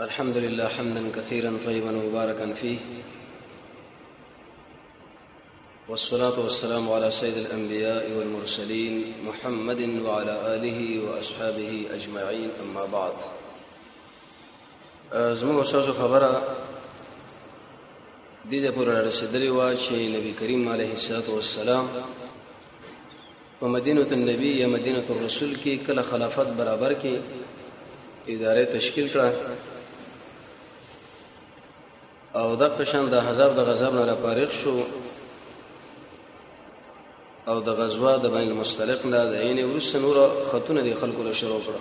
الحمد لله حمدا كثيرا طيبا مباركا فيه والصلاة والسلام على سيد الأنبياء والمرسلين محمد وعلى آله وأصحابه أجمعين أما بعد زموږ شاسو خبره دې ته پوره رسیدلې و چې نبی کریم علیه الصلاۃ والسلام په مدینه النبی یا مدینه الرسول کې کله خلافت برابر کې اداره تشکیل کړه او د قشن د حزاب د غزاب نه لپاره شو او د غزوه د بین المستلق نه د عین ورس نور خطونه د خلکو له شروع کړه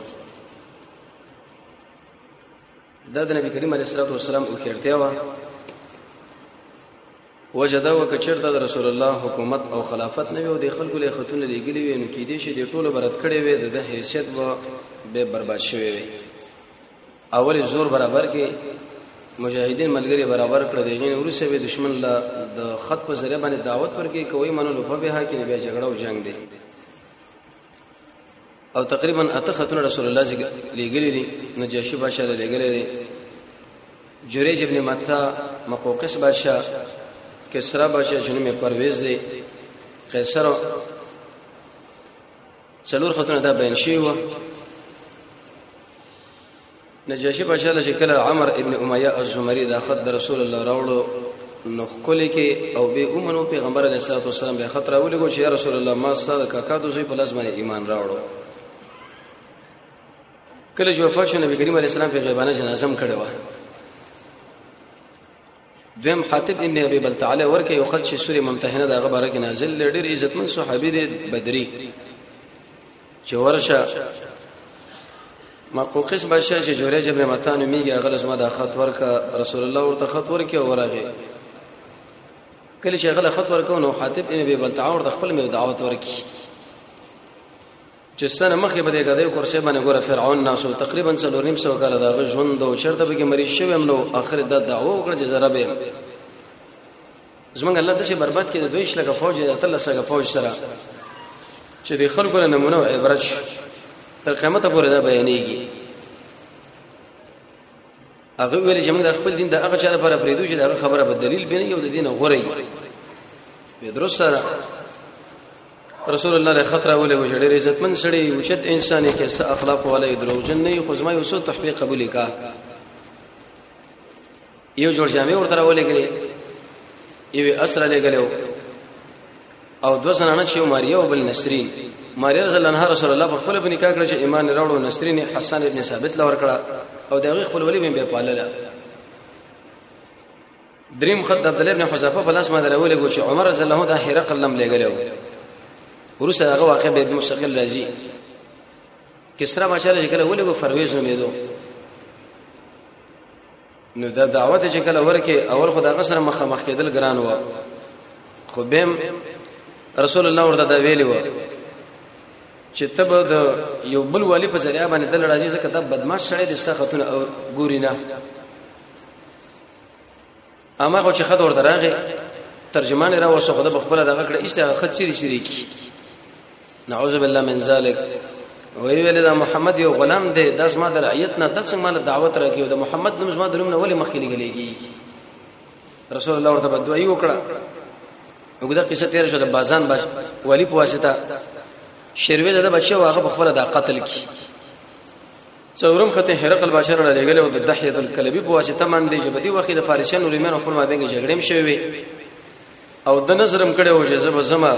دا د نبی کریم علیه الصلاه والسلام او خیرتیا وا وجدا وکچرته د رسول الله حکومت او خلافت نه وي د خلکو له خاتون لګلی وي نو کې دي چې د ټولو برت کړي وي د حیثیت و به برباد شوی وي اول زور برابر کې مجاهدین ملګری برابر کړ دی غین ورسه به دشمن لا د خط په ذریعہ باندې دعوت ورکې کوي منو لوفه به ها کې بیا جګړه او جنگ دی او تقریبا اته خطونه رسول الله زګ لګلې دي نجاشي بادشاہ له لګلې دي جریج ابن متا مقوقس بادشاہ کسرا بادشاہ جنوم پرویز دی قیصر څلور خطونه دا بیان شوی و نجاشی بادشاہ له شکل عمر ابن امیہ الزمری دا خط د رسول الله راوړو نو خپل کې او به اومنو پیغمبر علیه الصلاه والسلام به خط راولګو چې رسول الله ما ساده کاکا دوی په لاس باندې ایمان راوړو کله چې وفات شو نبی کریم علیه السلام په غیبانه جنازه هم کړې و دویم حاتب ابن ابي بلتعاله ورکه یو خط چې سوره ممتحنه دا غبره کې نازل لډیر عزتمن صحابي دی بدري چې ورشه ما قوقس بادشاہ چې جوړه جبر متان میږي هغه لسما د خط ورکا رسول الله ورته خط ورکي او ورغه کله چې هغه خط ورکو نو حاتب ان به بلتع ورته خپل مې دعوت ورکي چې سنه مخې بده غدې کورسه باندې ګوره فرعون ناسو تقریبا څلور نیم سو کال دا ژوند او شرط به کې مریض شوم نو اخر د دعوه وکړه چې زربه زمونږ الله داسې برباد کړي د دویش لګه فوج د اتلس لګه فوج سره چې د خلکو له نمونه عبرت شي تر قیامت پورې دا بیانېږي هغه ویل چې موږ د خپل دین د هغه چا لپاره پریدو چې دا خبره په دلیل بنه یو د دین غوري به درست سره رسول الله له خطر اولې و جوړې عزتمن سړی اوچت انسان کې څه اخلاق ولې دروغجن نه خو زما یو څه تحقیق قبول کا یو جوړ جامع ورته راولېګلې یو اسره لګلو او دو زنانه چې ماریا او بل نسرین ماریا رضی الله عنها رسول الله په خپل بنکاح کړ چې ایمان راوړو نسرین حسن ابن ثابت لور کړه او دغه خپل ولې به پالله دریم خد عبد الله ابن حذافه فلاس ما درول کو چې عمر رضی الله د حرق لم لګلو ورسه هغه واقع به مستقل راځي کسرا بچاله چې کله ولګو فرویز نومېدو نو دا دعوت چې کله ورکه اول خدای غسر مخه مخ کېدل ګران و خو بهم رسول الله ورته دا ویلی و چې تب د یو بل والی په ذریعہ باندې دل راځي ځکه دا بدمعش سره د سختونه او ګوري نه اما خو چې خد ورته راغی ترجمان را وسو خدای په خپل دغه کړه ایسته خد سری سری کی نعوذ بالله من ذلک وی ویل دا محمد یو غلام دی د زما د رعیت نه د څنګه مال دعوت راکیو د محمد نوم زما د نوم نه ولې مخکې لګلېږي رسول الله ورته بدوي وکړه وګدا قصه تیر شو د بازان باج ولی په واسطه شروی د بچو هغه په خپل د قتل کی څورم خته هرقل بادشاہ نه لګل او د دحیه الکلبی په واسطه باندې جبدي وخت د فارسیانو ریمن خپل مابین جګړې مشوي او د نظرم کړي او چې زب زما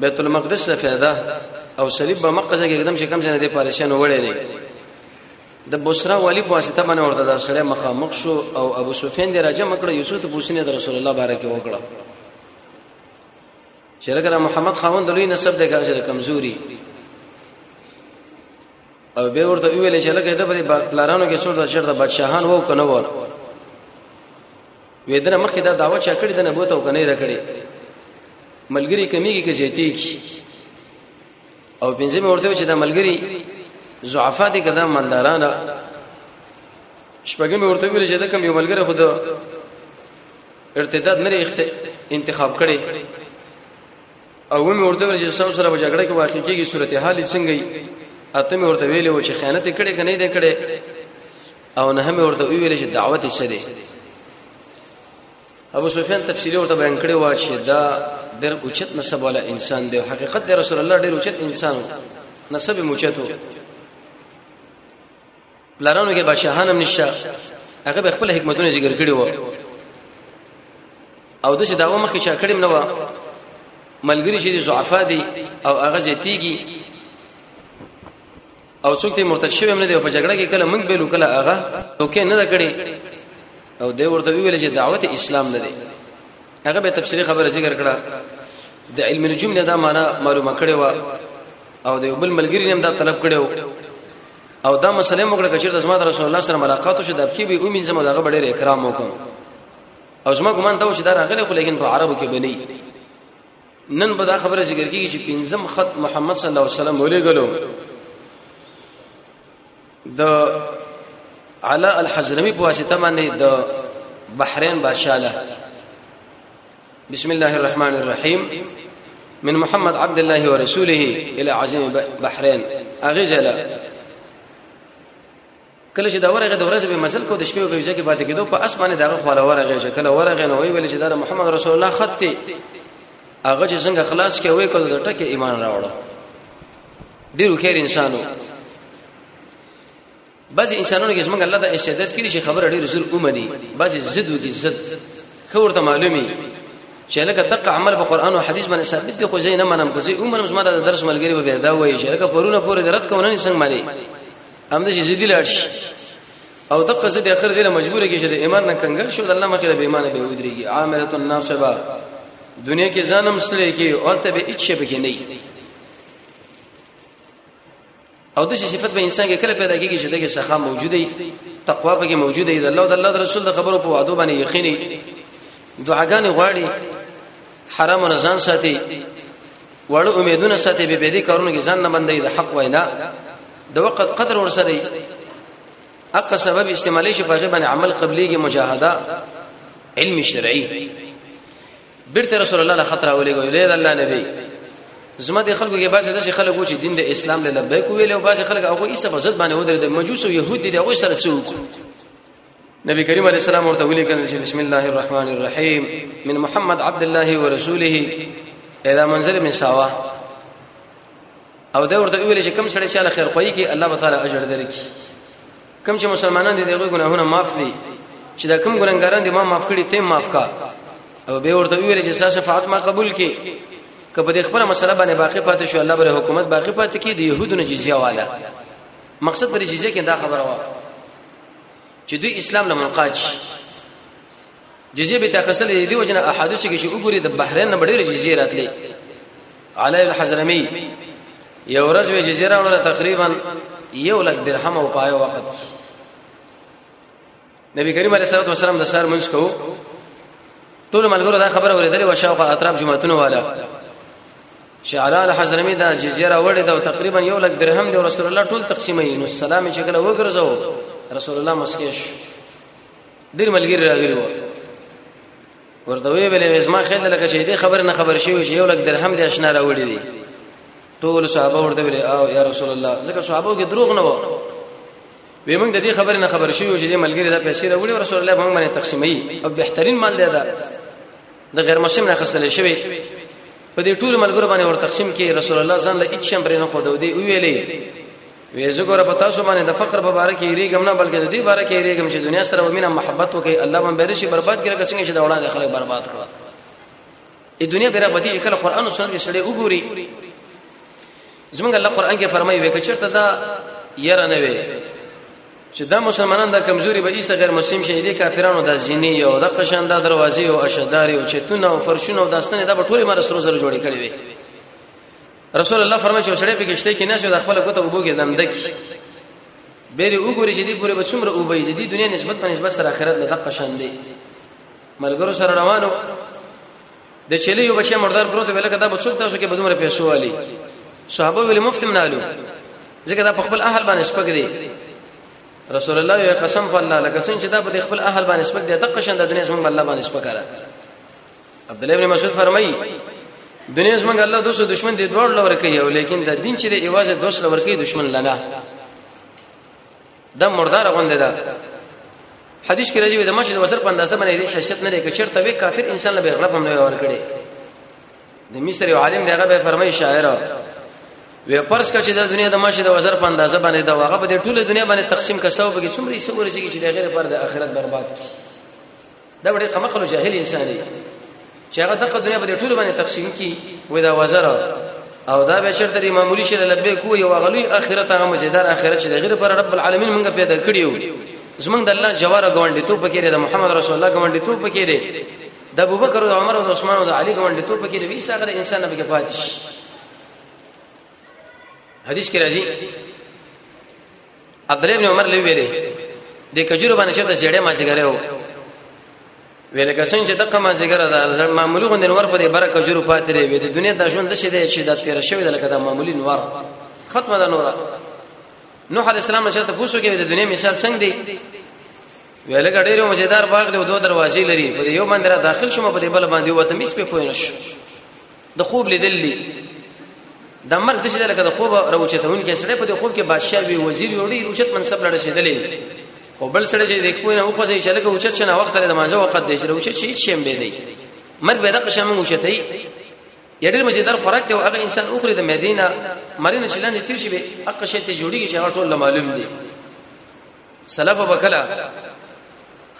بیت المقدس ته فایده او صلیب به مقزه کې قدم شکم ځنه د پاریشان وړي نه د بصره والی په واسطه باندې ورته دا سره مخامخ شو او ابو سفیان دی راځه مکړه یوسف ته پوښتنه د رسول الله بارک وکړه شرکره محمد خاوند لوی نسب دی کاجر کمزوري او به ورته ویل چې لکه د بلارانو کې څور د شر د بادشاهان وو کنه وو وې دنه مخکې دا داوا چا کړې دنه بوته او کنه را کړې ملګری کمیږي کې زیاتې کی او پنځه مې ورته چې دا ملګری ضعفا دي کدا مالداران شپږم ورته ویل چې دا کم یو ملګری خود ارتداد نه انتخاب کړي او مې ورته ویل چې سم سره بجګړه کې واقع کیږي صورتحال څنګه ای اته مې ورته ویل و چې خیانت کړي کنه دې کړي او نه هم ورته ویل چې دعوت یې سره ابو سفیان تفسیری ورته بیان کړی و چې دا ډېر اوچت نسب والا انسان دی حقیقت د رسول الله ډېر اوچت انسان نسب موچتو لارانو کې بادشاہان هم نشه هغه به خپل حکمتونه ذکر کړی و او د څه داو مخکې چا کړم نه و ملګری چې ضعفا دي او هغه زیتیږي او څوک ته مرتد شوی نه دی په جګړه کې کله موږ به لوکله هغه توکه نه کړي او دی ورته ویل چې دعوت اسلام نه دی هغه به تفصیلی خبره ذکر کړه د علم نجوم نه دا معنا معلومه کړي و او د بل ملګری نیم دا طلب کړي او دا مسله موږ کړه چې د زما رسول الله سره ملاقات شو د کی به امین زما دغه ډېر اکرام وکم او زما ګمان دا و چې دا راغلی خو لیکن په عربو کې بنئ نن به دا خبره ذکر کیږي چې پنځم خط محمد صلی الله علیه وسلم ولېګلو د علا الحضرمي په واسطه باندې د بحرین بادشاہ له بسم الله الرحمن الرحیم من محمد عبد الله ورسوله الى عظیم بحرین اغزله کله چې دا ورغه د ورځې به مزل کو د شپې به ځکه پاتې کېدو په اسمانه دغه خواله ورغه چې کله ورغه نو ویل چې دا محمد رسول الله خط دی هغه چې څنګه خلاص کې وې کړو د ټکه ایمان راوړو ډیرو خیر انسانو بعض انسانانو کې څنګه الله د استعداد کړي چې خبره ډیره زر اومني بعض زد وږي زد خو ورته معلومي چې لکه دغه عمل په قران او حديث باندې ثابت دي خو زه نه منم کوزي اومنم زما د درس ملګری به دا وایي چې لکه پرونه پورې درت کوونه نه څنګه مالي هم دې زیدی لاړ شي او دغه زه د اخر دې مجبور کې چې د ایمان نه کنګل شو د الله مخې به ایمان به ودرېږي عامله الناصبه دنیا کې ځانم سره کې او ته به هیڅ شي به نه او د صفت به انسان کې کله پیدا کیږي چې دغه سخا موجوده وي تقوا به موجوده وي د الله او د الله رسول د خبرو په وعده باندې یقیني دعاګانې غواړي حرام نه ځان ساتي وړو امیدونه ساتي به به دې کارونه کې ځان نه بندي د حق وینا د وخت قدر ورسره اقا سبب استعمالي چې په غیبه عمل قبليږي مجاهده علم شرعي بیرته رسول الله خطر اولې ګوي لید الله نبی زما د خلکو کې بعضی د خلک و چې دین د اسلام له لبیک ویل او بعضی خلک هغه یې سبب زد باندې ودرې د مجوس او يهود دي هغه سره څوک نبی کریم علیہ السلام ورته ویل کړي چې بسم الله الرحمن الرحیم من محمد عبد الله ورسوله الى منزل من ساوا او دا ورته ویل چې کم سره چې خیر خوې کې الله تعالی اجر درکې کم چې مسلمانان دي دغه ګناهونه معاف دي چې دا کم ګناګاران دي ما معاف کړي ته معاف کا او به ورته ویل چې ساسه فاطمه ما قبول کې کبه د خپل مسله باندې باقی پاتې شو الله بر حکومت باقی پاتې کې د يهودو نه جزيه والا مقصد پر جزيه کې دا خبره وه چې دوی اسلام نه منقاد شي جزيه به تخصل دي وجنه احادث کې چې وګوري د بحرین نه ډېر جزيه راتلې علی الحضرمي یو ورځ وی جزيه راوړه تقریبا یو لک درهم او پایو وخت نبی کریم علیه الصلاه والسلام د سر منځ کو ټول ملګرو دا خبره ورېدلې وشاو اطراف جمعتون والا چې علا الحضرمي دا جزیه راوړې دا تقریبا یو لک درهم دی رسول الله ټول تقسیمې نو سلام چې کله وګرځاو رسول الله مسکیش ډیر ملګری راغلی و ورته وی ویلې زما خیر لکه چې دې خبر نه خبر شوی چې یو لک درهم دې آشنا راوړې دي ټول صحابه ورته ویلې او یا رسول الله ځکه صحابه کې دروغ نه و وی موږ د دې خبر نه خبر شوی چې دې ملګری دا پیسې راوړې رسول الله موږ باندې تقسیمې او بهترین مال دی دا د غیر مسلم نه خسلې شوی په دې ټول ملګرو باندې ور تقسیم کې رسول الله ځان له هیڅ شمبرې نه خو دوی ویلې وې زګور په تاسو باندې د فخر په باره کې ریګم نه بلکې د دې باره کې ریګم چې دنیا سره ومنه محبت وکړي الله باندې برشي برباد کړي که څنګه چې دا وړاندې خلک برباد کړه ای دنیا بیره بدی کله قران او سنت کې سړی وګوري زمونږ الله قران کې فرمایي وکړه چې ته دا یره نه وي چې دا مسلمانان د کمزوري به ایسه غیر مسلم شي دي کافرانو د زینی او د قشان د دروازې او اشداري او چتونه او فرشونه او داستانه دا به ټول مر سره سره جوړې کړي وي رسول الله فرمایي چې سړی په کشته کې نشه د خپل کوته وبو کې دم دکی بیره وګوري چې دې پورې به څومره وبې دي د دنیا نسبت په نسبت سره آخرت له دقه شان دي ملګرو سره روانو د چلی یو بچی مردار پروت ویل کدا به څوک تاسو کې بدومره پیسو والی صحابه ویل مفتم نالو ځکه دا په خپل اهل باندې سپک دی رسول الله یو قسم په الله لکه څنګه چې دا په خپل اهل باندې سپک دی دغه شند د دنیا زمونږ الله باندې سپک را عبد الله ابن مسعود فرمایي دنیا زمونږ الله دوسه دشمن دی دوړ لور کوي او لیکن د دین چې د ایواز دوسه لور کوي دشمن لنا دا مردار غوندې ده حدیث کې راځي د مسجد وزر په اندازه باندې دې حیثیت نه لري چرته وی کافر انسان له غلط هم نه ور کړي د مصر یو عالم دغه به فرمایي شاعر وی پرس کچې د دنیا د مسجد وزر په اندازه باندې دا هغه په ټوله دنیا باندې تقسیم کساو به څومره یې سوري چې د غیر پر د آخرت برباد کی دا وړي قمقل او جاهل انسان دی چې هغه دغه دنیا په ټول باندې تقسیم کی وې دا وزر او دا به شرط دی معمولی شله لبیک وې او غلوی اخرت هغه مزیدار اخرت چې غیر پر رب العالمین موږ پیدا کړیو زمونږ د الله جواره غونډې ته پکې لري د محمد رسول الله غونډې ته پکې لري د ابوبکر او عمر او عثمان او علي غونډې ته پکې لري ویسا غره انسان به کې پاتې شي حدیث کې راځي عبد الله ابن عمر لوي ویلي د کجورو باندې شته جړې ما څنګه و ویل کسان چې دغه ما څنګه دا معمولی غوند نور په دې بره کجورو پاتې وي د دنیا د ژوند شې د چې د تیر شوی د لکه د معمولی نور ختمه ده نور نوح علی السلام چې ته پوښتنه کوي د دنیا مثال څنګه دی ویل ګډې یو مزیدار باغ دی او دوه دروازې لري په یو باندې را داخل شوم په دې بل باندې وته مې سپې پوینش د خوب لیدل دي د مرګ د شي لکه د خوب راوچتون کې سړی په خوب کې بادشاہ وی وزیر وی ډیر اوچت منصب لړ شي دلی خو بل سړی چې د خپل نه خو ځي چې لکه اوچت شنه وخت لري د مانځه وخت دی چې اوچت شي هیڅ شیم به دی مرګ به د قشم اوچتای یډیر مزیدار خوراک ته هغه انسان اوخره د مدینه مرینه چلان تیر شي به اقشه ته جوړیږي چې هغه ټول معلوم دی سلف وکلا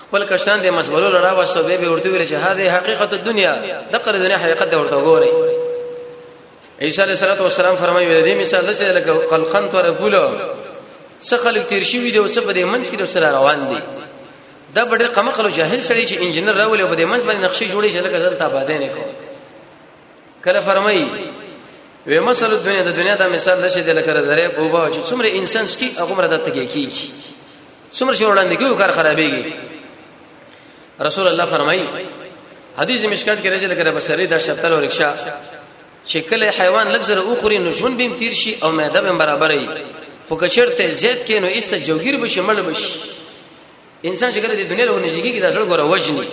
خپل کشران د مسبلو لړا وسو به به ورته ویل چې هاذه حقیقت الدنیا د قر دنیا حقیقت د ورته ګوري عیسی علیہ الصلوۃ والسلام فرمایي د دې مثال دسه لکه خلقن تر بوله څه خلک تیر شي دی او څه په دې منځ کې سره روان دي دا بډر قمقلو جاهل سړی چې انجنیر راولې په دې منځ باندې نقشې جوړې چې لکه دلته آبادې نه کوي کله فرمایي وې مثال دنیا د دنیا دا مثال نشي د لکه زره په وبا چې څومره انسان سکی هغه مر د تګي کیږي څومره شور وړاندې کیو کار خرابېږي رسول الله فرمایي حدیث مشکات کې راځي لکه بصری دا شتل او رکشا چې کله حیوان لګزره او خوري نو ژوند بیم تیر شي او معده بیم برابرې خو کچرته زیات کې نو ایست جوګیر بشي مړ بشي انسان چې کله د دنیا له ونې ژګي کې دا ټول ګوره وژني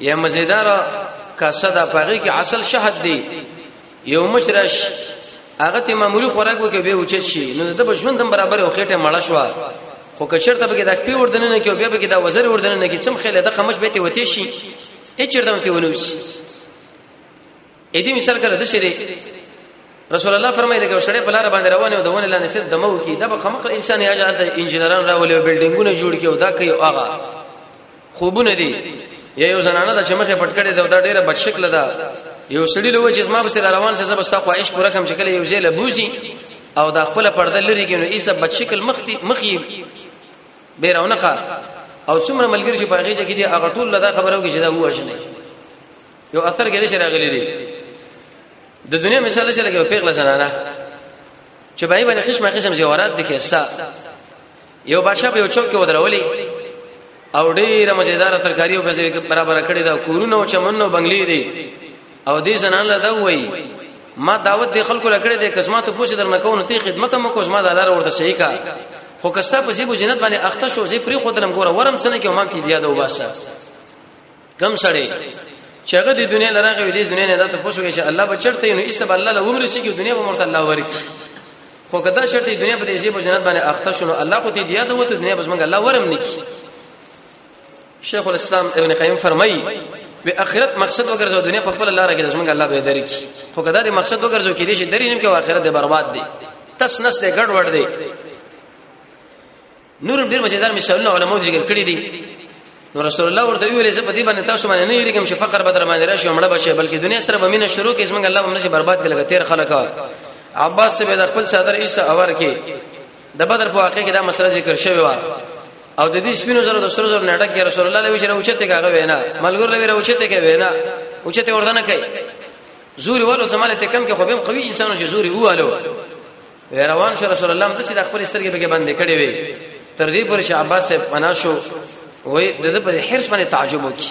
یا مزیدار کاسه دا پغی کې اصل شهد دی یو مشرش هغه ته معمولی خوراک وکي به اوچت شي نو د بشوندم برابر او خېټه مړه شو خو کچرته به د خپل وردن نه کې بیا به د وزر وردن نه کې چم خېله د قمش به ته وتی شي هیڅ چرته مستي ونوسی اې دې مثال کړه د شری رسول الله فرمایي لکه شړې په لار باندې روانه او دونه لاندې سر دمو کی د بخمق انسان یې اجازه ته انجنیران راولې او بلډینګونه جوړ کړي او دا کوي هغه خوبونه دي یا یو زنانه د چمخه پټ کړي دا ډیره بد شکل ده یو سړی له وجه ما بس روان سه زبستا خواهش پوره کم شکل یو ځای لبوزي او دا خپل پرده لري کینو ایسه بد شکل مختی مخی بیرونقه او څومره ملګری چې پاغې چې کې دي هغه ټول لدا خبرو کې چې دا وښنه یو اثر کې نشي راغلي دي د دنیا مثال چې لګي پیغله زنانه چې بای باندې قسمه قسم زیورات دي کیسه یو بادشاہ په یو چوک کې ودرولې او ډیره مزیدار ترکاری او پیسې برابر کړې دا کورونه او چمنو بنگلې دي او دې زنان له دا وایي ما دعوت د خلکو لکړې د قسمت په پوښتنه درنه کوم ته خدمت مو کوم ما دلار ورته صحیح کا خو کستا په زیبو جنت باندې اخته شو زی پری خودلم ګوره ورم څنګه کې امام کې دی دا وباسه کم سړی چې هغه د دنیا لراغه وي د دنیا نه ته پوښوي چې الله بچرته نو ایسه الله له عمر سي کې دنیا به مرته الله ورکی خو کدا شرط دنیا په دې چې په جنت باندې اخته شونه الله خو دې دی یاد وته دنیا بس موږ الله ورم نکی شیخ الاسلام ابن قیم فرمایي وی اخرت مقصد وګرځو دنیا په خپل لار کې د څنګه الله به درک خو کدا دې مقصد وګرځو کې دې شي درې نیم کې اخرت دې برباد دي تس نس دې ګډ وډ دې نور ډیر مزیدار مثالونه علماء ذکر کړی دي نو رسول الله ورته ویل چې په دې باندې تاسو باندې نه یریږم چې فقر بدر باندې راشي مړه بشي بلکې دنیا سره بمینه شروع کې اسمن الله باندې برباد کړي لګ تیر خلک عباس سے د خپل صدر عیسی اور کې د بدر په واقع کې دا مسله ذکر شوی و او د دې سپینو زره د سر زره نه ډک رسول الله لوي چې اوچته کاغه وینا ملګر لوي اوچته کې وینا اوچته ورته نه کوي زوري ولو زماله ته کم کې خو بهم قوي انسانو چې زوري واله روان شو رسول الله د سید خپل سترګې بګې باندې کړې وي تر دې پورې چې عباس صاحب پنا شو وې د دې په حرس باندې تعجب وکړي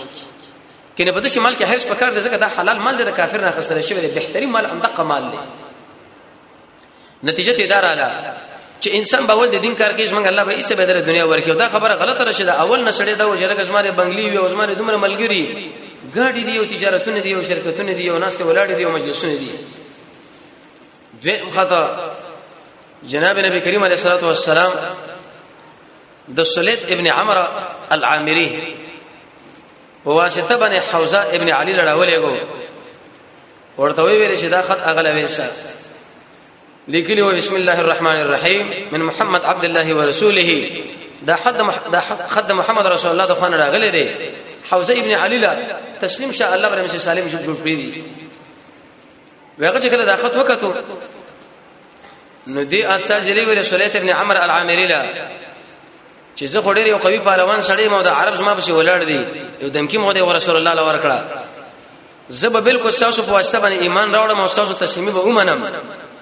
کینه په دې شمال کې حرس پکار دی ځکه دا حلال مال دی کافر نه خسرې شوی دی بهترین مال هم دقه مال دی نتیجه ته اداره ده چې انسان باول د دین کار کوي څنګه الله به ایسه به در دنیا ورکړي دا خبره غلطه راشه دا اول نه سړی دا و چې لکه زماره بنگلي وي او زماره دومره ملګری ګاډي دی او تجارتونه دی او شرکتونه دی او ناس ته ولاړ دی او مجلسونه دی دویم خطا جناب نبی کریم علیه الصلاه والسلام د سلیت ابن عمرو العامری په واسطه باندې حوزه ابن علی لړاولې کو ورته ویل چې دا خط اغلوي سره لیکلی و بسم الله الرحمن الرحیم من محمد عبد الله ورسوله دا حد مح... دا خد محمد رسول الله د خوانه راغلی دی حوزه ابن علی لا تسلیم شاء الله برمسه سالم جوړ کړی دی هغه چې کله دا خط وکړو نو دی اثر جلی ویل سلیت ابن عمرو العامری لا چې زه خو ډېر یو قوي پهلوان سړی مو د عرب زما په ولړ دی یو دمکی مو دی رسول الله لور کړه زه به بالکل تاسو په واسطه باندې ایمان راوړم او تاسو تسلیمي به ومنم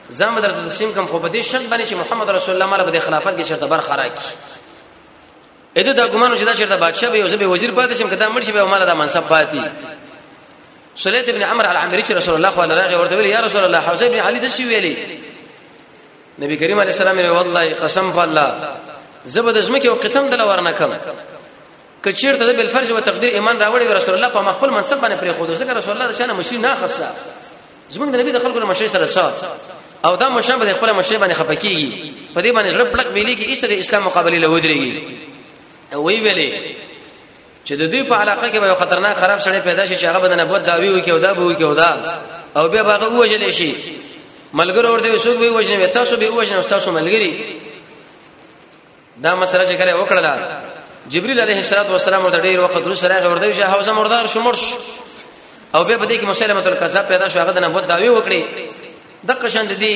زما درته تسلیم کوم خو په دې شرط باندې چې محمد رسول الله مله به خلافت کې شرط برخه راکړي اته دا ګمانو چې دا چیرته بادشاہ به او زه به وزیر پاتې شم کدا مرشي به مال دا منصب پاتې سلیت ابن عمرو العمری چې رسول الله صلی الله علیه ورته ویل یا رسول الله حوزه ابن علی د سی ویلي نبی کریم علیه السلام یې والله قسم په الله زبد زمکه او قتم دل ورنه کم کچیر ته بل فرض او تقدیر ایمان راوړي رسول الله په مخبل منصب باندې پرې خو ځکه رسول الله د شان مشری نه خصه زمونږ نبی د خلکو مشر سره څه او دا مشر به خپل مشر باندې خپکیږي په دې باندې زړه پړک ویلي کې اسره اسلام مقابله له ودرېږي وی ویلې چې د دوی په علاقه کې به خطرناک خراب شړې پیدا شي چې هغه بدن ابو داوی وکي او دا بو وکي او دا او بیا هغه وجل شي ملګرو ورته وسوک به وجنه تاسو به وجنه تاسو ملګری دا مسله چې کله وکړه جبريل عليه السلام د ډیر وخت وروسته راغی ورته چې حوزه مردار شو مرش او به بده کې مسلمه تل کذاب پیدا شو هغه د نبوت داوی وکړي د قشان د دې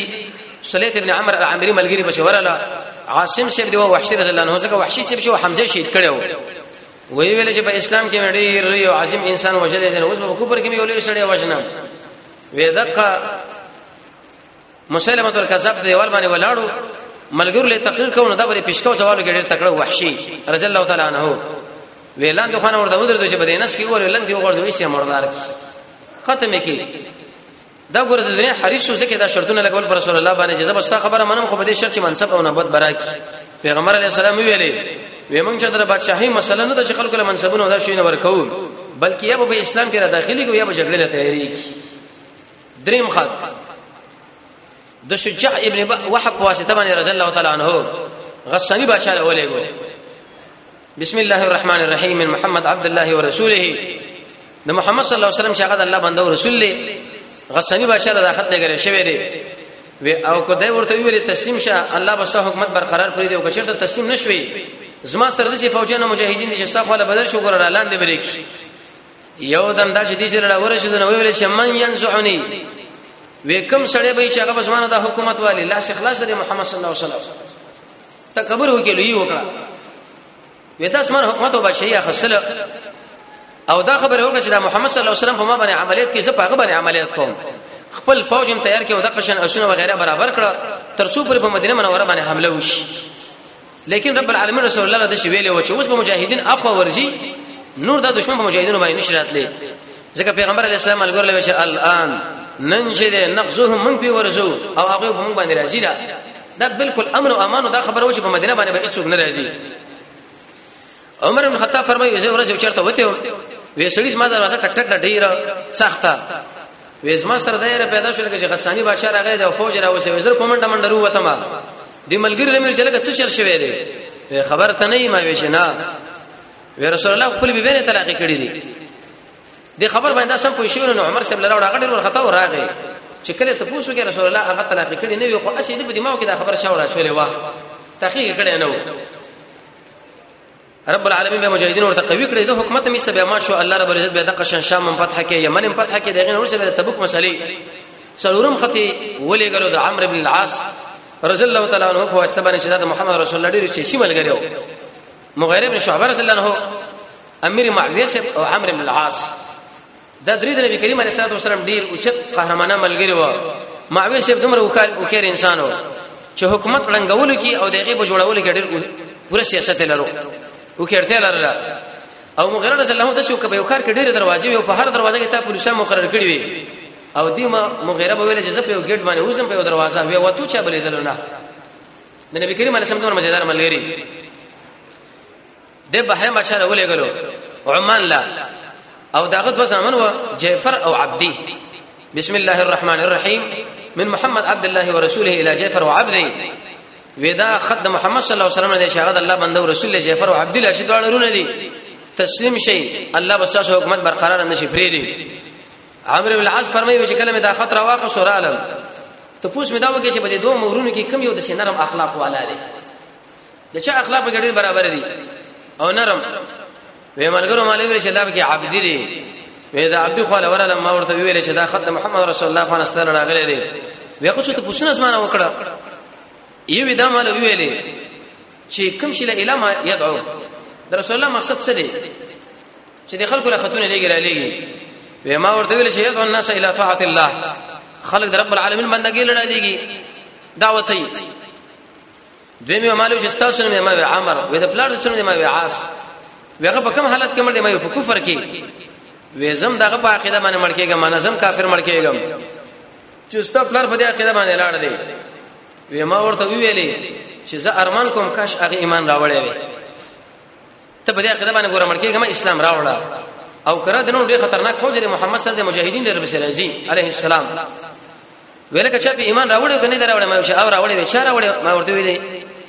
سلیت ابن عمرو العامری ملګری بشوراله عاصم شیب دی وحشی رضی الله عنه ځکه وحشی شیب شو حمزه شهید کړو وی ویل چې په اسلام کې ډیر یو عظیم انسان وجل دی اوس په کوپر کې یو لوی سړی وجنه وې دقه مسلمه تر کذاب په دیوال باندې ولاړو ملګر له تقریر کوو نو دا بری پیشکو سوال کې ډېر تکړه وحشي رضی الله تعالی عنہ ویلان دوخانه ورته ودرته چې بدینس کې ور ویلان دی وګورځو یې مردار کی ختم کی دا ګوره د دنیا حریص شو ځکه دا شرطونه لګول پر رسول الله باندې جزا بستا خبره منم خو به دې شرط چې منصب او نبوت برا کی پیغمبر علی السلام ویلې وې مونږ چې در بادشاہي مسله نه د چې خلکو له منصبونو دا شي نه ورکو بلکې یا به اسلام کې را داخلي کو یا به جګړه له تیاری کی دریم خط د شجاع ابن وحب په واسطه باندې رضی الله تعالی عنہ غسانی بادشاہ له ولېګو بسم الله الرحمن الرحیم من محمد عبد الله ورسوله د محمد صلی الله علیه وسلم شاګه د الله بنده او رسول له غسانی بادشاہ له خط لګل شوی دی وی او کو دای ورته ویل تسلیم شه الله بس حکومت برقرار پرې دی او کچرته تسلیم نشوي زما سره د فوجانو مجاهدین دي چې صف ولا بدل شو ګره لاندې بریک یو دم دا چې دې سره ورشد نو ویل چې من ينزعني وکم سړی به چې هغه بسمانه د حکومت والی لا شیخ لاس لري محمد صلی الله علیه وسلم تکبر وکړي لوی وکړه ودا اسمان حکومت او بچي خسل او دا خبره وکړه چې دا محمد صلی الله علیه وسلم په ما باندې عملیات کې زه په هغه باندې عملیات کوم خپل پوجم تیار کې او د قشن اسونه وغیرہ برابر کړه تر څو پر په مدینه منوره باندې حمله وشي لیکن رب العالمین رسول الله رضی الله ویلو چې اوس به مجاهدین اخو ورځي نور د دشمن په مجاهدینو باندې نشرات لې ځکه پیغمبر علی السلام الګور لوي چې الان نن چې ده نقزهم من په ورزو او هغه په موږ باندې راځي دا دا بالکل امن او امان دا خبره و چې په مدینه باندې به هیڅوک نه راځي عمر بن خطاب فرمایي زه ورځ چرته وته وم وې سړي ما دروازه ټک ټک نه ډیر سخته وې زما سره دایره پیدا شول چې غسانی بادشاہ راغی د فوج را وسه وزر کومنډه منډه وروه تما د ملګری لمر چې لکه څه چل شوی دی خبر ته نه ما وې چې نه وې رسول الله خپل بیبي نه طلاق کړی دی د خبر باندې سم پوه شو نو عمر صاحب لراوړه غډیر ورخته و راغی چې کله ته پوښتنه کې رسول الله هغه طلاق کړي نه وي خو اسی دې په دماغ کې دا خبر شاو را چولې وا تحقیق کړي نه و رب العالمین به مجاهدین ورته قوی کړی د حکومت می سبه ما شو الله رب العزت به د قشن شام فتح کې یمن فتح کې دغه نور سبه تبوک مسلې سلورم خطي ولې غلو د عمرو بن العاص رضی الله تعالی عنہ په واسطه باندې چې د محمد رسول الله ډیر چې شي ملګری و مغیره بن شعبه رضی الله عنه امیر معاویه او عمرو بن العاص دا درې د نبی کریم علیه الصلاه والسلام ډیر اوچت قهرمانه ملګری و معاویه شیب دومره وکړ وکړ انسان و چې حکومت رنگول کی او دغه په جوړول کې ډیر پوره سیاست لرو وکړته لرله او مغیره رضی الله د شو کبه یو کار کې ډیر دروازې او په هر دروازه کې تا پولیسه مقرر کړی وي او دی ما مغیره به ویل چې زه په یو ګیټ باندې وزم په یو دروازه وی وته چا بلې دلونه د نبی کریم علیه السلام د مزیدار ملګری د بحر مچانه ولېګلو عمان لا او داغه دو زامن و جعفر او عبدي بسم الله الرحمن الرحيم من محمد عبد الله ورسوله الى جعفر وعبدي ودا خد محمد صلی الله علیه وسلم نه شهادت الله بنده رسول جعفر او عبد الله شي دواړه رونه دي تسلیم شي الله بس تاسو حکومت برقرار نه شي پریری عمرو بن العاص فرمایي چې کله مې دا خطر واقع سره علم ته پوښتنه دا وکړي چې په دې دوه مورونو کې کم یو د سینرم اخلاق والا دی د چا اخلاق په ګډیر برابر دي او نرم وې ملګرو مالې ویل چې دا کې عبد دی وې دا عبد خو لور لما ورته ویل چې دا خط محمد رسول الله صلی الله علیه وسلم راغلی دی وې کو څه ته پوښتنه اسمانه وکړه یې وې دا مال ویلې چې کوم شي له الهه يدعو د رسول الله مقصد څه دی چې د خلکو له خاتون لګي را لګي وې ما ورته ویل چې يدعو الناس الى طاعه الله خلق د رب العالمین بندګی لړا لګي دعوت یې دوی مې مالو چې تاسو نه ما عمر وې د پلار څو نه ما عاص ویغه په کوم حالت کې مړ دی ما په کفر کې وېزم دغه په عقیده باندې مړ کېږم منظم کافر مړ کېږم چې ستا پلار په دې عقیده باندې لاړ دی وې ما ورته ویلې چې زه ارمان کوم کاش هغه ایمان راوړې وي ته په دې عقیده باندې ګوره مړ کېږه ما اسلام راوړه او کرا دنو ډېر خطرناک فوج لري محمد سره د مجاهدین لري بس راځي عليه السلام ویل کچا په ایمان راوړو کنه دا راوړم او شاو راوړې وی چا راوړې ما ورته ویلې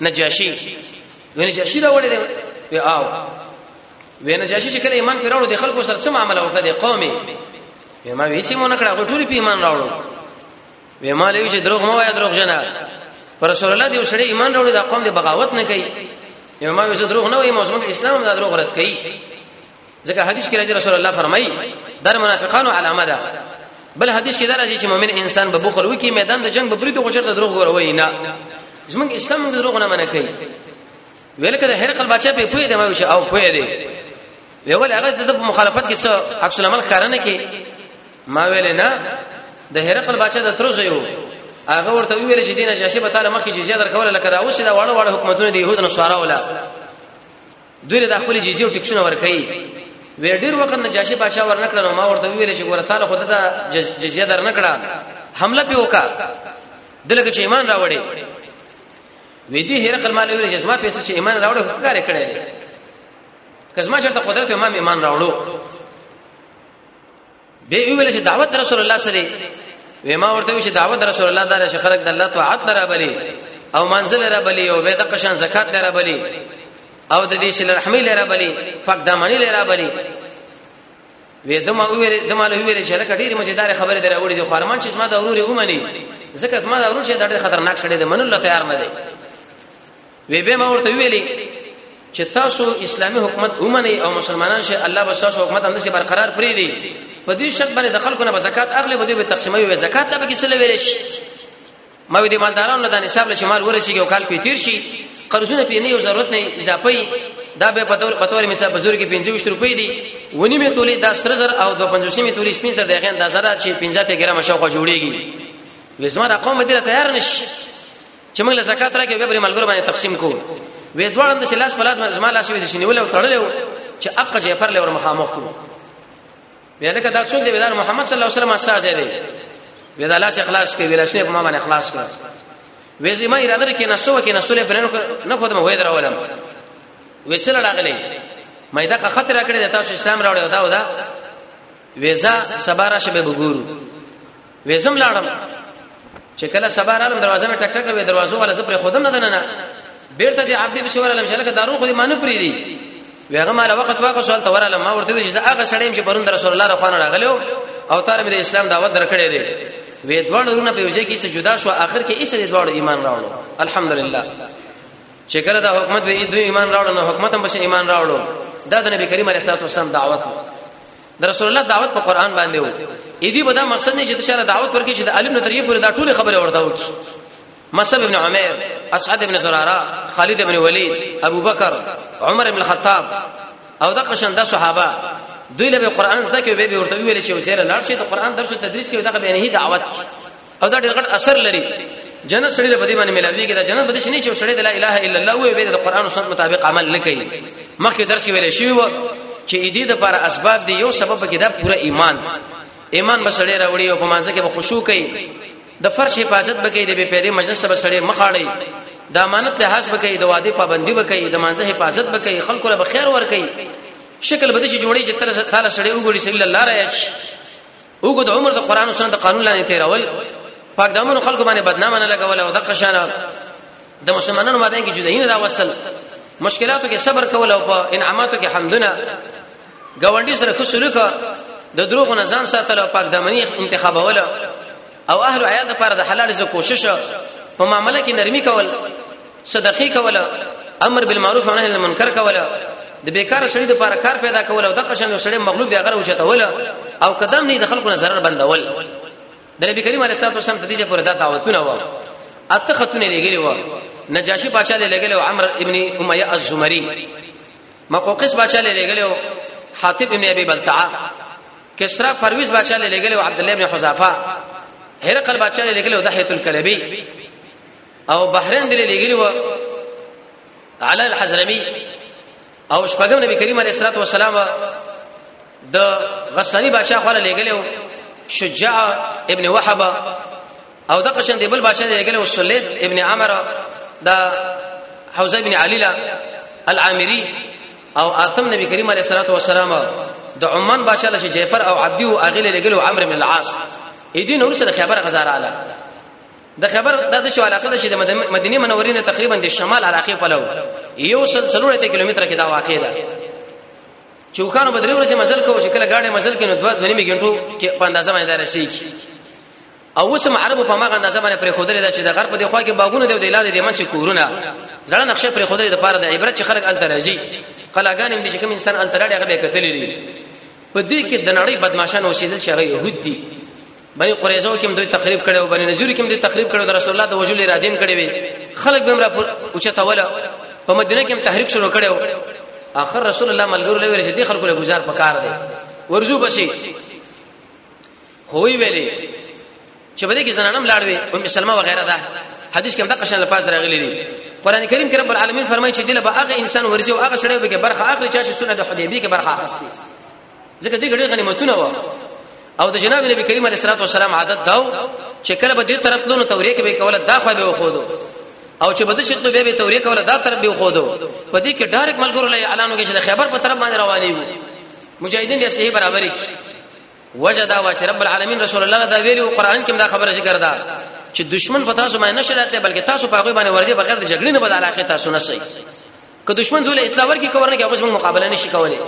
نجاشي وی نجاشي راوړې دی وی آو وی نجاشي چې کله ایمان پیراړو د خلکو سره څه معاملې وکړه د قومي ما وی چې مونږ کړه ټول په ایمان راوړو وې مال یو چې دروغ مو وای دروغ جنا پر رسول الله دی سړی ایمان وروړي دا قوم دی بغاوت نه کوي یو ما وې دروغ نه وای موږ موږ اسلام دا دروغ رد کوي ځکه حدیث کې راځي رسول الله فرمایي در منافقانو علامه ده بل حدیث کې دا راځي چې مؤمن انسان به بخل وکي میدان د جنگ به برید غوښر ته دروغ وروي نه زمونږ اسلام موږ دروغ نه منع کوي ویل کده هر خپل بچا په پوهه دی ما وی او پوهه دی ویول هغه د مخالفت کې څه عکس العمل کارنه کې ما ویل نه د هرقل بادشاہ د ترزه یو هغه ورته ویل چې دینه جاشه به تعالی مخکې جزیه درکول لکه دا اوس دا واړه واړه حکومتونه د يهودو نه سوارا ولا دوی د خپل جزیه او ټیکسونه ورکړي وې ډیر وخت نه جاشه بادشاہ ورنکړه نو ما ورته ویل چې ګوره تعالی خود دا جزیه درنکړه حمله په وکا دلته چې ایمان راوړي وې دې هرقل مال ویل چې ما پیسې چې ایمان راوړو کار کړی کزما چرته قدرت ما ایمان راوړو به ویل چې دعوت رسول الله صلی الله علیه وسلم وې ما ورته چې دعوت رسول الله دار چې خلق د الله طاعت لره بلی او منزل لره بلی او به د قشان زکات لره بلی او د دې شل رحمی لره بلی پاک دامنی لره بلی وې دما ویل دما له ویل چې لکه ډیر مزیدار خبره درې وړي د خرمان چې ما د اوروري ومني زکات ما د اورور چې ډېر خطرناک شړې ده منل تیار نه دی وی به ما ورته ویلي چې تاسو اسلامي حکومت ومنئ او مسلمانان شي الله به تاسو حکومت هم دې برقرار پرې دی په دې شرط باندې د خلکو نه به زکات اخلي به دې به تقسیموي به زکات لا به کیسه ویل شي ما دې مالدارانو نه د نصاب له شمال ورسیږي او کال په تیر شي قرضونه پې نه یو ضرورت نه اضافه دا به په تور په تور مثال بزرګي 25 روپۍ دي ونی می تولې د 10000 او 250 می تولې 15000 د غین د زړه چې 15 ته ګرام شاوخوا جوړیږي وزما رقم دې تیار نشي چې موږ له زکات راکې به پر ملګرو باندې تقسیم کو وې دوه د لاس په لاس زما لاس وې د شنیول او تړلې چې اقا جې پر لور مخامخ کو وې لکه دا څوک دی ودان محمد صلی الله علیه وسلم استاد دی وې دا لاس اخلاص کې وې لاسونه په ما باندې اخلاص کړ وې زما اراده کې نسو کې نسولې پر نه خدمت وې درولم وې څل راغلې مې دا خطر کړې تاسو اسلام راوړې دا ودا وېزا سبارا شبه وګورو وېزم لاړم چې کله سبا رالم دروازه مې ټک ټک وې دروازه ولا زپر خودم نه دننه بیرته دې عبد بشي ولا لم شلک دارو خو دې مانو پری دي ویغه مال وخت واخو سوال ته ورالم ما ورته ویل چې هغه سړیم چې پرون رسول الله رخوان راغلو او تر مې د اسلام دعوت درکړې دي وې دوړ رونه په یوځای کې څه جدا شو اخر کې ایسه دوړ ایمان راوړو الحمدلله چې کله دا حکومت وی دوی ایمان راوړل نو حکومت هم بس ایمان راوړل دا د نبی کریم علیه الصلاه والسلام دعوت د رسول الله دعوت په قران باندې وو اې دې بدا مقصد نه چې د شاله دعوت ورکړي چې د علم نه ترې پورې دا ټول خبره ورته وکړي مصعب ابن عمر اسعد ابن زراره خالد ابن ولید ابو بکر عمر ابن الخطاب او دغه شان د صحابه دوی له قران زده کې به ورته ویل چې وسیله لاړ شي د قران درس او تدریس کې دغه به نه دعوت او دا ډېر غټ اثر لري جنت سړي له دې باندې ملاويږي دا جنت به شي نه چې سړي د لا اله الا الله وي به د قران او سنت مطابق عمل نه کوي مخکې درس کې ویل شوی و چې دې د لپاره اسباب دی یو سبب کې دا پوره ایمان ایمان به سړي راوړي او په مانځ کې به خشوع کوي د فرش حفاظت بکې د بے پیدې مجلس به سړي مخاړي د امانت لحاظ بکې د وادي پابندي بکې د مانځ حفاظت بکې خلکو له خیر ور کوي شکل بده شي جوړي چې تعالی سړي وګړي صلی الله علیه وګد عمر د قران او سنت د قانون لاندې تیرول پاک دامن خلکو باندې بدنامه نه لګول او د قشانه د مسلمانانو مابین کې جدایین راوصل مشکلاتو کې صبر کول او په انعاماتو کې حمدونه گاونډي سره ښه سلوک د دروغ نه ځان ساتل او پاک دمنی انتخابول او اهل عیال لپاره د حلال زو کوشش په معاملې کې نرمي کول صدقې کوله امر بالمعروف او نهي عن المنکر کوله د بیکار سړي د فار کار پیدا کول او د قشن یو سړي مغلوب دی غره وشتول او قدم نه د خلکو نه zarar بندول د نبی کریم علیه الصلاه والسلام تدیجه پر دا دعوتونه و اته خطونه لګلی و نجاشی بادشاہ له لګلی او عمرو ابن امیہ الزمری مقوقس بادشاہ له لګلی او حاتب ابن ابي بلتعه کسرا فرویز بادشاہ له لګلی او عبد الله ابن حذافه هرقل بادشاہ له لګلی او دحیه الکلبی او بحرین دلی لګلی و علی الحضرمی او شپږم نبی کریم علیه الصلاه والسلام د غسانی بادشاہ خو له لګلو شجاع ابن وهب او د قشن دی بل بادشاہ لګلو سلید ابن عمرو دا حوزه ابن علی لا العامری او اتم نبی کریم علیه الصلاه والسلام د عمان بادشاہ لشه جعفر او عبدی او اغیل لګلو عمرو بن العاص اې دې نور سره خبره غزار اعلی د خبر د د شو علاقه د شې د مدینه منورې نه تقریبا د شمال علاقه پلو یو سل سلوړ ته کیلومتر کې دا واقع ده چوکانو بدري ورځې مزل کوو چې کله گاډي مزل کینو دوه دوه نیمه غنټو کې په اندازه باندې رسیږي او اوس هم عربو په ماغه اندازه باندې پرې خودلې ده چې د غرب د خوا کې باغونه دی او د لاندې د منځ کورونه زړه نقشه پرې خودلې د پاره د عبرت چې خلک الته راځي قلاګان هم دي چې کوم انسان الته راړي هغه به کتلې دي په دې کې د نړۍ بدمعشان اوسېدل چې هغه يهود دي بني قريزه کې هم دوی تخریب کړي او بني نذیر کې هم دوی تخریب کړي رسول الله د وجل اراده هم کړي وي خلک به را اوچته ولا په مدینه کې هم تحریک شروع کړي اخر رسول الله ملګرو لوي چې دي خلکو له گزار پکار دي ورجو بشي خوې ویلې چې بده کې زنانم لاړوي او مسلمه وغیرہ ده حدیث کې هم د قشن لپاس راغلي دي قران کریم کې رب العالمین فرمایي چې دله به هغه انسان ورځي او هغه سړی به برخه اخلي چې سنت حدیبی کې برخه اخستي ځکه دې ګډه غنیمتونه و او د جناب نبی کریم علیه الصلاه والسلام عادت داو چې کله به دې طرف لونو تورې کې به کوله دا خو به وخودو او چې بده شتو به به تورې کوله دا طرف به وخودو په دې کې ډایرک ملګرو له اعلان وکړي چې د خیبر په طرف باندې رواني وو مجاهدین یې صحیح برابر کړي وجدا وا چې رب العالمین رسول الله دا ویلو قران کې دا خبره ذکر ده چې دشمن په تاسو باندې نشي راته بلکې تاسو په هغه باندې ورځي بغیر د جګړې نه بدل اخی تاسو نه شي که دشمن دوله اطلاع ورکړي کورنه کې هغه زموږ مقابله نشي کولای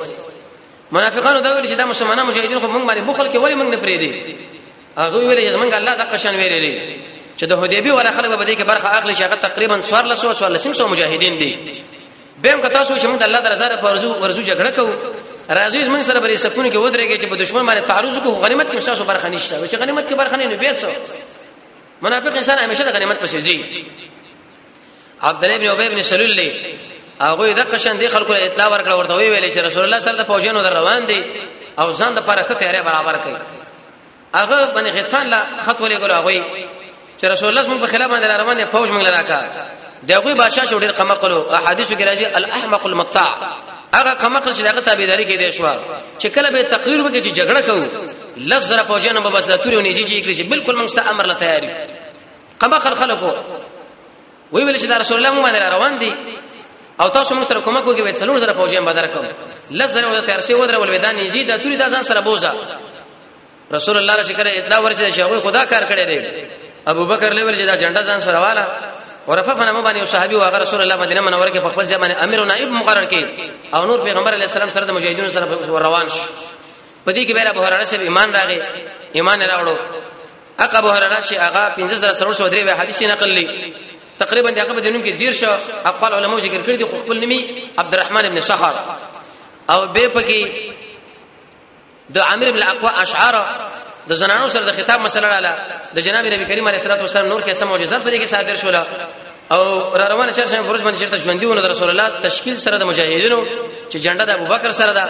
منافقانو دا ویل چې دا مسلمانانو مجاهدین خو موږ باندې بخل کې ولې موږ نه پرې دي هغه ویل چې موږ الله د قشن ویلې چې د هدیبی ولا خلک به دې کې برخه اخلي چې هغه تقریبا 1400 1400 مجاهدین دي به هم کتا سو چې موږ د الله درزه لپاره ورزو ورزو جګړه کوو راځي موږ سره بری سکون کې ودرېږي چې په دشمن باندې تعرض کو غنیمت کې تاسو برخه نشته چې غنیمت کې برخه نه نو بیت سو منافق انسان همیشه د غنیمت پسې ځي عبد الله ابن ابي ابن سلول له هغه د قشن دي خلکو اطلاع ورکړه ورته ویل چې رسول الله سره د فوجونو در روان دي او ځان د پرخه تیارې برابر کړي هغه باندې غطفان لا خط ولې ګل هغه چې رسول الله زموږ په خلاف باندې روان دي فوج موږ لراکا دغه بادشاہ شو ډیر قمقلو احادیث کې راځي الاحمق المقطع هغه کمقل چې دغه تابعداري کې دی شو چې کله به تقریر وکړي چې جګړه کوو لزر فوجانو به بس د توري ونیږي چې بالکل موږ سره امر لا تیاری قبا خل خلکو وی ویل چې دا رسول الله مو باندې روان دي او تاسو موږ سره کومک وکړئ څلور زره فوجیان بدر کوم لزر او تر سه ودر ول ودان یزید د توري د ځان سره بوزا رسول الله رضی الله عنه اطلاع ورسې چې هغه خدا کار کړی دی ابو بکر لویل چې دا جنډه ځان سره والا ورففنا مبانی او صحابي او رسول الله مدینه منوره کې په خپل ځمانه امیر او نائب مقرر کړي او نور پیغمبر علی السلام سره د مجاهدینو سره روان شو په دې کې بیره بهرانه سره ایمان راغی ایمان راوړو اقا ابو هرره چې هغه 15303 حدیث نقل لې تقریبا دغه په دینوم کې ډیر شو اقوال علماو ذکر کړی دي خو خپل نمی عبدالرحمن ابن صخر او به پکې د عامر ابن اقوا اشعار د زنانو سره د خطاب مسله لاله د جناب نبی کریم علیه الصلاه والسلام نور کې سم معجزات په دې کې صادر شول او را روانه چرشه فرض باندې چرته ژوندۍ ونه رسول الله تشکیل سره د مجاهدینو چې جنډه د ابوبکر سره ده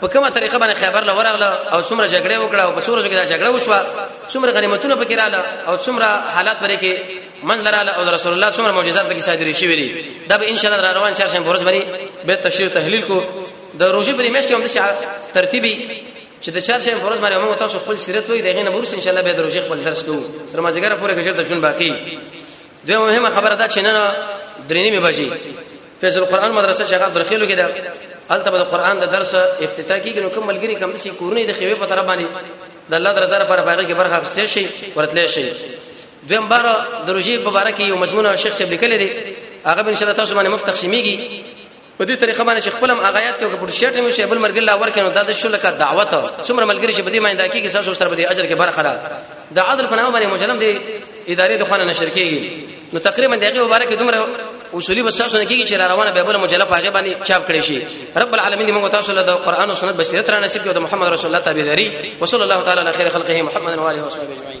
په کومه طریقه باندې خیبر لورغله او څومره جګړه وکړه او په څومره کې دا جګړه وشوه څومره غنیمتونه پکې رااله او څومره حالات پرې کې منځراله او رسول الله څومره معجزات پکې صادرې شوې دي دا به ان شاء الله روان چرشه فرض باندې به تشریح تحلیل کو د روزي پرې مېش کې هم د ترتیبي چې د چار شې فرض باندې موږ تاسو خپل سیرت وي دغه نه ورس ان شاء الله به دروژې خپل درس کوو تر ما زګره پورې کجر د شون باقی دا مهمه خبره ده چې نن درې نیمه بجې فیض القرآن مدرسه شیخ عبد الخیلو کې ده هلته به د قرآن د درس افتتاح کیږي نو کوم ملګری کوم چې کورنۍ د خیوې په طرف باندې د الله درزه لپاره باغې کې برخه اخیستې شي ورتلې شي دویم بار د روژې په اړه کې یو مضمون شیخ صاحب لیکلی دی هغه ان شاء الله تاسو باندې مفت تقسیمېږي په دې طریقه باندې چې خپلم اغایات کې په شیټ مې شیبل مرګ الله ورکه نو دا د شل کا دعوت څومره ملګری چې بدی مینده کیږي تاسو سره بدی اجر کې برخه را د عادل په نامه باندې مجرم دی ادارې د خانه نشر کیږي نو تقریبا دغه مبارک دومره اصولي بس تاسو نه کیږي چې روانه به بل مجله پاګه باندې چاپ کړي شي رب العالمین دې موږ تاسو له قرآن او سنت بصیرت را نصیب کړي او محمد رسول الله تابعداري وصلی الله تعالی علی خیر خلقه محمد و علیه وصحبه اجمعین